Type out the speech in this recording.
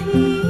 음